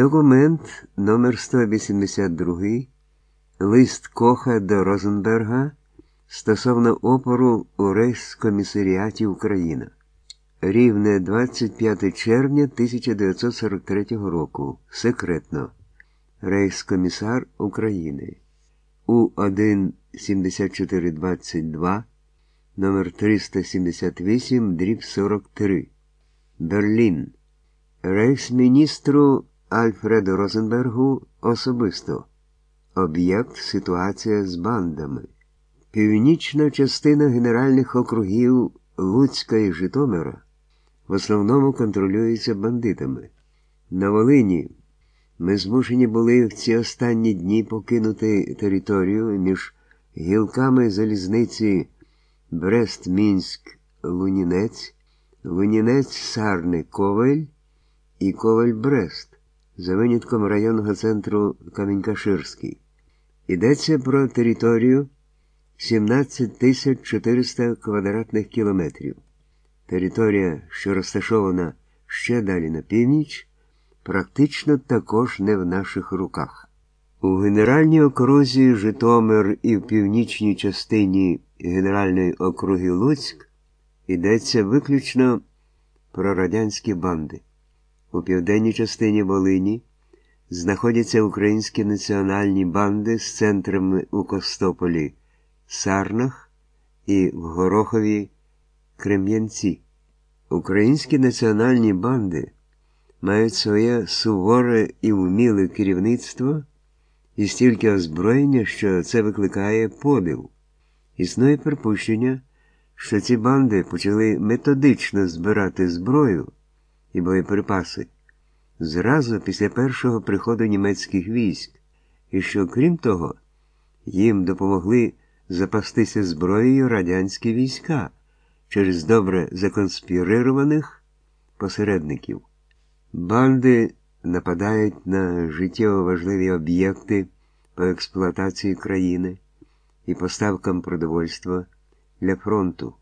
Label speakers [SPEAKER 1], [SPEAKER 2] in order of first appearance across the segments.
[SPEAKER 1] Документ номер 182 Лист Коха до Розенберга стосовно опору у Рейхскомісаріаті Україна. Рівне 25 червня 1943 року. Секретно. Рейхскомісар України. У 17422 номер 378 дріб 43. Берлін. Рейхсміністру Альфреду Розенбергу особисто. Об'єкт ситуація з бандами. Північна частина генеральних округів Луцька і Житомира в основному контролюється бандитами. На Волині ми змушені були в ці останні дні покинути територію між гілками залізниці Брест-Мінськ-Лунінець, Лунінець-Сарни-Ковель і Ковель-Брест за винятком районного центру Камінькаширський. Йдеться про територію 17 400 квадратних кілометрів. Територія, що розташована ще далі на північ, практично також не в наших руках. У Генеральній окрузі Житомир і в північній частині Генеральної округи Луцьк йдеться виключно про радянські банди. У південній частині Волині знаходяться українські національні банди з центрами у Костополі, Сарнах і в Горохові Крем'янці. Українські національні банди мають своє суворе і вміле керівництво і стільки озброєння, що це викликає подив. Існує припущення, що ці банди почали методично збирати зброю і боєприпаси. Зразу після першого приходу німецьких військ, і що, крім того, їм допомогли запастися зброєю радянські війська через добре законспірированих посередників. Банди нападають на життєво важливі об'єкти по експлуатації країни і поставкам продовольства для фронту,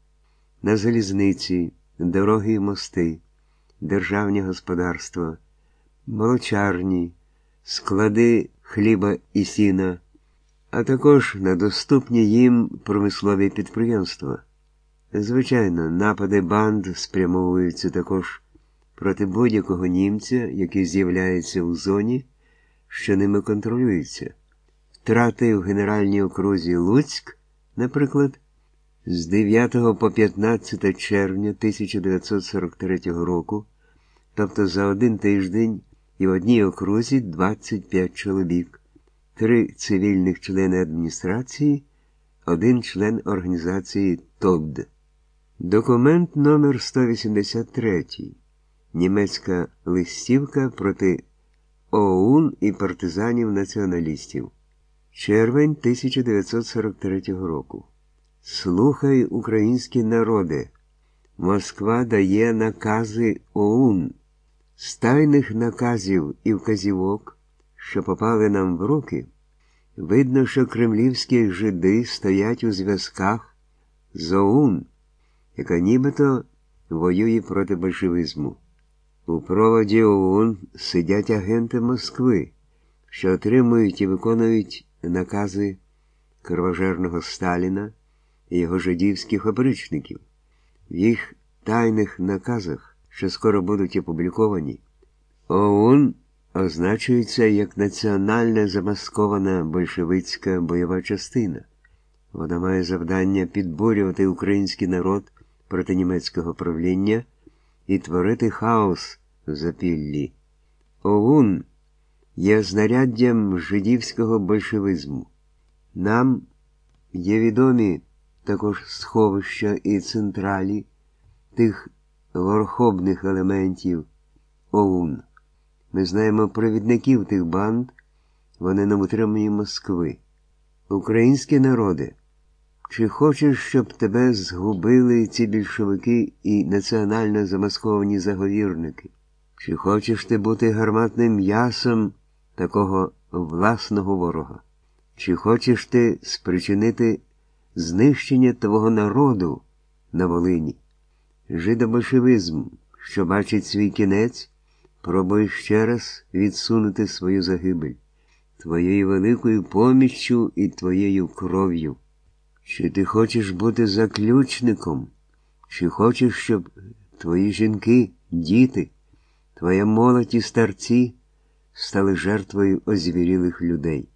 [SPEAKER 1] на залізниці, дороги і мости, державні господарства, молочарні, склади хліба і сіна, а також на доступні їм промислові підприємства. Звичайно, напади банд спрямовуються також проти будь-якого німця, який з'являється у зоні, що ними контролюється. Втрати в Генеральній окрузі Луцьк, наприклад, з 9 по 15 червня 1943 року, тобто за один тиждень і в одній окрузі 25 чоловік, три цивільних члени адміністрації, один член організації ТОД. Документ номер 183 Німецька листівка проти ОУН і партизанів-націоналістів. Червень 1943 року. Слухай, українські народи. Москва дає накази ОУН. З тайних наказів і вказівок, що попали нам в руки, видно, що кремлівські жиди стоять у зв'язках з ОУН, яка нібито воює проти большевизму. У проводі ОУН сидять агенти Москви, що отримують і виконують накази кровожерного Сталіна його жидівських опричників. В їх тайних наказах, що скоро будуть опубліковані, ОУН означується як національна замаскована большевицька бойова частина. Вона має завдання підбурювати український народ проти німецького правління і творити хаос в запіллі. ОУН є знаряддям жидівського большевизму. Нам є відомі також сховища і централі тих верховних елементів ОУН. Ми знаємо провідників тих банд, вони на утриманні Москви. Українські народи, чи хочеш, щоб тебе згубили ці більшовики і національно замасковані заговірники? Чи хочеш ти бути гарматним м'ясом такого власного ворога? Чи хочеш ти спричинити знищення твого народу на Волині? Жидобольшевизм, що бачить свій кінець, Пробуй ще раз відсунути свою загибель твоєю великою поміччю і твоєю кров'ю. Чи ти хочеш бути заключником, чи хочеш, щоб твої жінки, діти, твоя молодь і старці стали жертвою озвірілих людей?